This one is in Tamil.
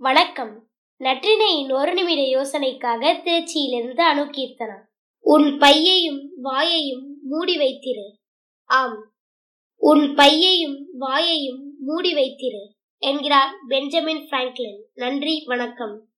வணக்கம். நற்றினையின் ஒரு நிமிட யோசனைக்காக திருச்சியிலிருந்து அணுகீர்த்தனா உன் பையையும் வாயையும் மூடி வைத்திரு. ஆம். உன் பையையும் வாயையும் மூடி வைத்திரு என்கிறார் பெஞ்சமின் பிராங்க்லின். நன்றி வணக்கம்.